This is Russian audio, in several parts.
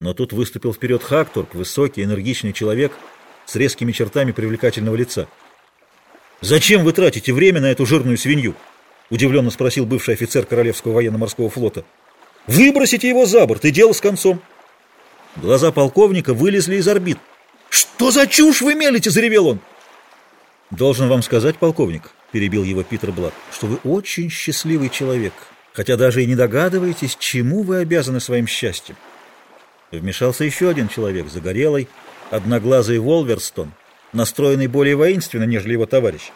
Но тут выступил вперед Хактурк, высокий, энергичный человек с резкими чертами привлекательного лица. «Зачем вы тратите время на эту жирную свинью?» — удивленно спросил бывший офицер Королевского военно-морского флота. «Выбросите его за борт, и дело с концом!» Глаза полковника вылезли из орбит. «Что за чушь вы мелите?» — заревел он. «Должен вам сказать, полковник», — перебил его Питер Блад, «что вы очень счастливый человек, хотя даже и не догадываетесь, чему вы обязаны своим счастьем». Вмешался еще один человек, загорелый, одноглазый Волверстон, настроенный более воинственно, нежели его товарищ.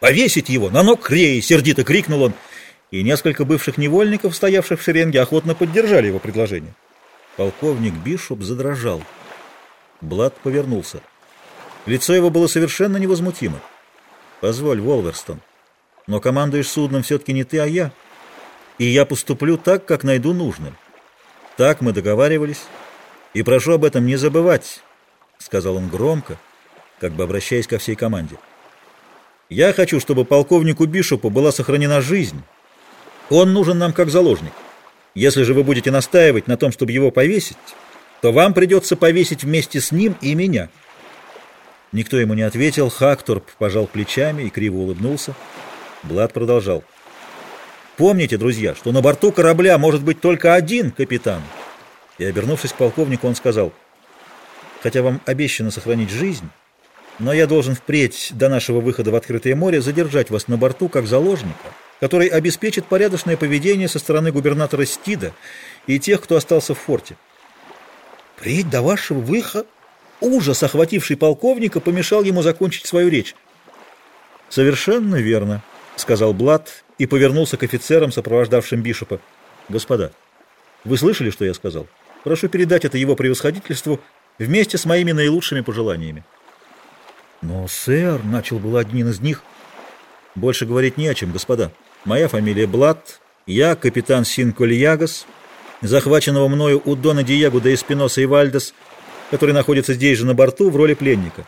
«Повесить его! На ног Креи!» — сердито крикнул он, и несколько бывших невольников, стоявших в шеренге, охотно поддержали его предложение. Полковник Бишоп задрожал. Блад повернулся. Лицо его было совершенно невозмутимо. «Позволь, Волверстон, но командуешь судном все-таки не ты, а я, и я поступлю так, как найду нужным. Так мы договаривались, и прошу об этом не забывать», — сказал он громко, как бы обращаясь ко всей команде. «Я хочу, чтобы полковнику Бишопу была сохранена жизнь. Он нужен нам как заложник. Если же вы будете настаивать на том, чтобы его повесить, то вам придется повесить вместе с ним и меня». Никто ему не ответил, Хакторп пожал плечами и криво улыбнулся. Блад продолжал. «Помните, друзья, что на борту корабля может быть только один капитан». И, обернувшись к полковнику, он сказал, «Хотя вам обещано сохранить жизнь, но я должен впредь до нашего выхода в открытое море задержать вас на борту как заложника, который обеспечит порядочное поведение со стороны губернатора Стида и тех, кто остался в форте». «Впредь до вашего выхода?» Ужас, охвативший полковника, помешал ему закончить свою речь. «Совершенно верно», — сказал Блад и повернулся к офицерам, сопровождавшим Бишопа. «Господа, вы слышали, что я сказал? Прошу передать это его превосходительству вместе с моими наилучшими пожеланиями». «Но, сэр», — начал был один из них, — «больше говорить не о чем, господа. Моя фамилия Блад, я капитан Синкольягас, захваченного мною у Дона Диего де Эспиноса и Вальдес, — который находится здесь же на борту в роли пленника.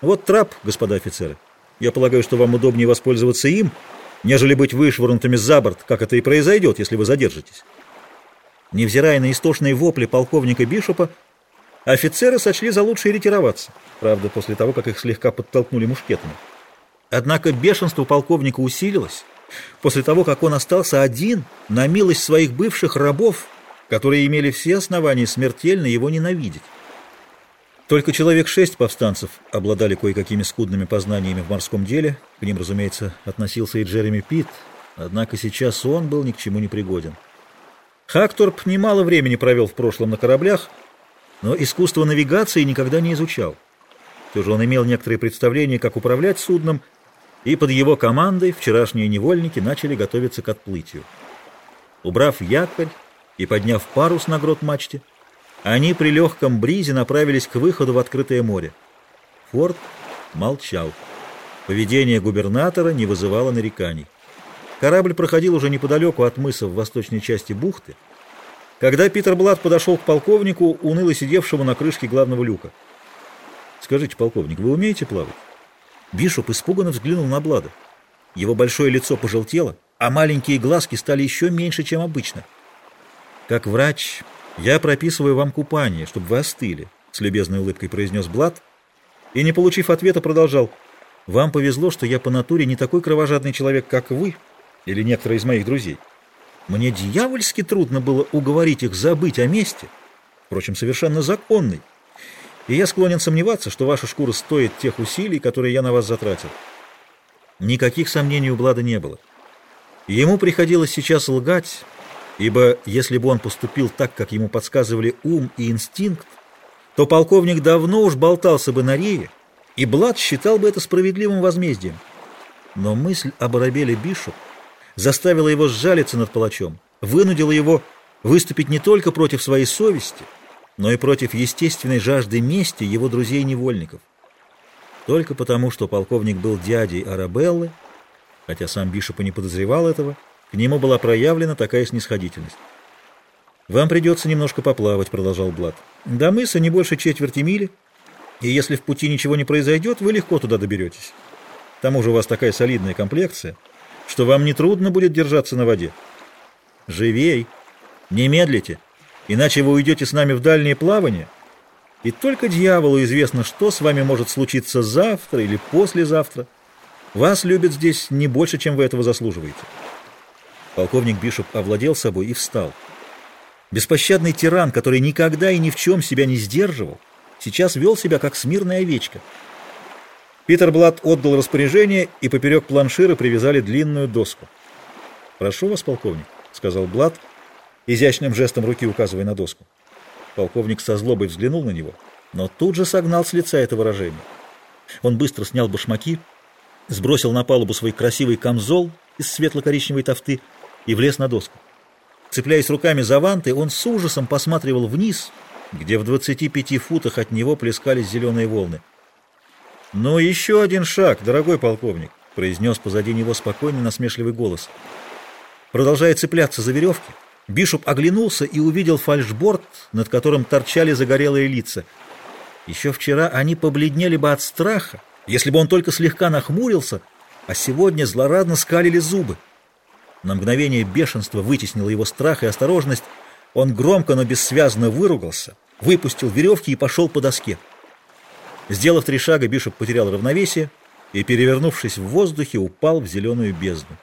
Вот трап, господа офицеры. Я полагаю, что вам удобнее воспользоваться им, нежели быть вышвырнутыми за борт, как это и произойдет, если вы задержитесь. Невзирая на истошные вопли полковника Бишопа, офицеры сочли за лучшее ретироваться, правда, после того, как их слегка подтолкнули мушкетами. Однако бешенство полковника усилилось после того, как он остался один на милость своих бывших рабов которые имели все основания смертельно его ненавидеть. Только человек шесть повстанцев обладали кое-какими скудными познаниями в морском деле, к ним, разумеется, относился и Джереми Питт, однако сейчас он был ни к чему не пригоден. Хакторп немало времени провел в прошлом на кораблях, но искусство навигации никогда не изучал. Все же он имел некоторые представления, как управлять судном, и под его командой вчерашние невольники начали готовиться к отплытию. Убрав якорь, и, подняв парус на грот мачте, они при легком бризе направились к выходу в открытое море. Форд молчал. Поведение губернатора не вызывало нареканий. Корабль проходил уже неподалеку от мыса в восточной части бухты, когда Питер Блад подошел к полковнику, уныло сидевшему на крышке главного люка. «Скажите, полковник, вы умеете плавать?» Бишоп испуганно взглянул на Блада. Его большое лицо пожелтело, а маленькие глазки стали еще меньше, чем обычно. «Как врач, я прописываю вам купание, чтобы вы остыли», — с любезной улыбкой произнес Блад, и, не получив ответа, продолжал. «Вам повезло, что я по натуре не такой кровожадный человек, как вы или некоторые из моих друзей. Мне дьявольски трудно было уговорить их забыть о месте, впрочем, совершенно законный, и я склонен сомневаться, что ваша шкура стоит тех усилий, которые я на вас затратил». Никаких сомнений у Блада не было. Ему приходилось сейчас лгать, ибо если бы он поступил так, как ему подсказывали ум и инстинкт, то полковник давно уж болтался бы на рее, и Блад считал бы это справедливым возмездием. Но мысль об Арабеле Бишоп заставила его сжалиться над палачом, вынудила его выступить не только против своей совести, но и против естественной жажды мести его друзей-невольников. Только потому, что полковник был дядей Арабеллы, хотя сам Бишоп и не подозревал этого, к нему была проявлена такая снисходительность. «Вам придется немножко поплавать», — продолжал Блад. «До мыса не больше четверти мили, и если в пути ничего не произойдет, вы легко туда доберетесь. К тому же у вас такая солидная комплекция, что вам нетрудно будет держаться на воде. Живей! Не медлите! Иначе вы уйдете с нами в дальние плавания, и только дьяволу известно, что с вами может случиться завтра или послезавтра. Вас любят здесь не больше, чем вы этого заслуживаете». Полковник Бишоп овладел собой и встал. Беспощадный тиран, который никогда и ни в чем себя не сдерживал, сейчас вел себя как смирная овечка. Питер Блад отдал распоряжение, и поперек планшира привязали длинную доску. «Прошу вас, полковник», — сказал Блад, изящным жестом руки указывая на доску. Полковник со злобой взглянул на него, но тут же согнал с лица это выражение. Он быстро снял башмаки, сбросил на палубу свой красивый камзол из светло-коричневой тофты и влез на доску. Цепляясь руками за ванты, он с ужасом посматривал вниз, где в 25 футах от него плескались зеленые волны. «Ну, еще один шаг, дорогой полковник», — произнес позади него спокойный насмешливый голос. Продолжая цепляться за веревки, Бишоп оглянулся и увидел фальшборд, над которым торчали загорелые лица. Еще вчера они побледнели бы от страха, если бы он только слегка нахмурился, а сегодня злорадно скалили зубы. На мгновение бешенство вытеснило его страх и осторожность. Он громко, но бессвязно выругался, выпустил веревки и пошел по доске. Сделав три шага, Бишоп потерял равновесие и, перевернувшись в воздухе, упал в зеленую бездну.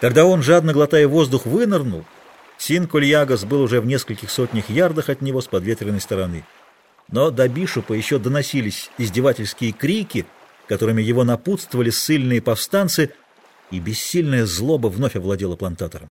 Когда он, жадно глотая воздух, вынырнул, Син-Кульягас был уже в нескольких сотнях ярдах от него с подветренной стороны. Но до Бишопа еще доносились издевательские крики, которыми его напутствовали ссыльные повстанцы, и бессильная злоба вновь овладела плантатором.